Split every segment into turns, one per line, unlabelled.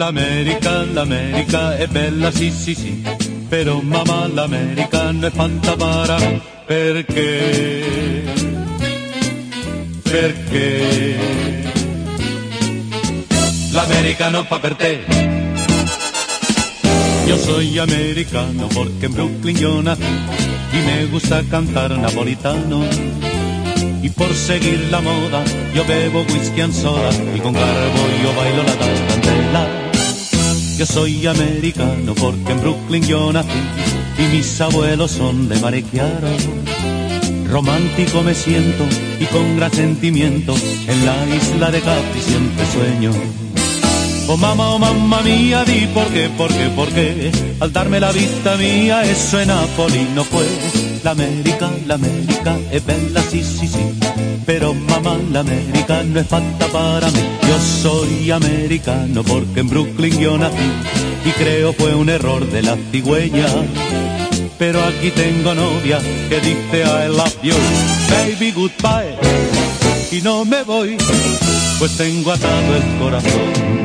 L'America, l'America è bella, sì, sì, sì. Però mamma, l'America non è me. Perché? Perché? L'America non fa per te. Yo soy americano porque en Brooklyn yo nací y me gusta cantar napolitano. Y por seguir la moda yo bebo whisky and soda y con garbo yo bailo la tarantela. Yo soy americano porque en Brooklyn yo nací y mis abuelos son de Marequiaro. Romántico me siento y con gran sentimiento en la isla de Capri siempre sueño. Oh mamá, oh mamá mía, di por qué, por qué, por qué. Al darme la vista mía, eso en Napoli no fue. La América, la América es bella, sí, sí, sí. Pero mamá, la América no es falta para mí. Yo soy americano porque en Brooklyn yo nací. Y creo fue un error de la cigüeña. Pero aquí tengo novia que dice I love you, baby goodbye. Y no me voy, pues tengo atado el corazón.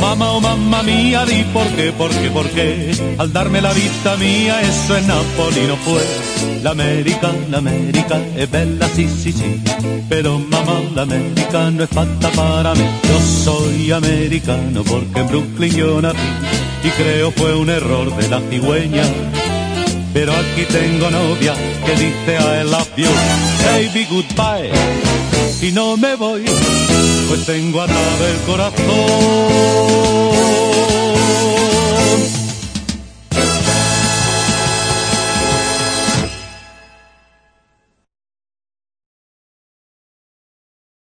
Mamá, oh mamá mía, di por qué, por qué, por qué. Al darme la vista mía, eso en Napoli no fue. La América, la América es bella, sí, sí, sí. Pero mamá, la América no es falta para mí. Yo soy americano porque en Brooklyn yo nací. Y creo fue un error de la cigüeña. Pero aquí tengo novia que dice I love you, baby goodbye. Y no me voy, pues tengo atado el corazón.